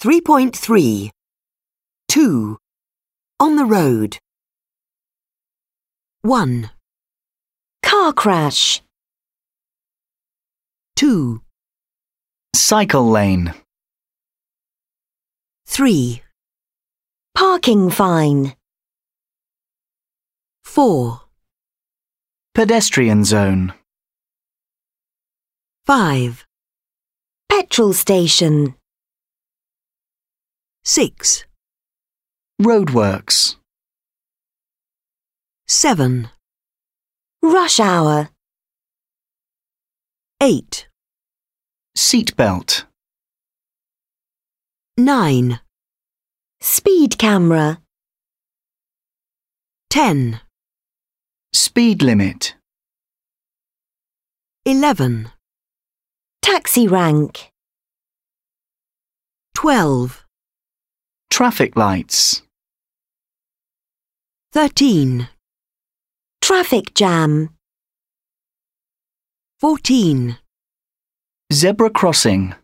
3.3 2. On the road. 1, Car crash. 2, Cycle lane. 3, Parking fine. 4, Pedestrian zone. 5, Petrol station. 6, Roadworks. 7, Rush hour. 8, Seatbelt. 9, Speed camera. 10, Speed limit. 11, Taxi rank. 12, Traffic lights. 13, Traffic jam. 14. Zebra crossing.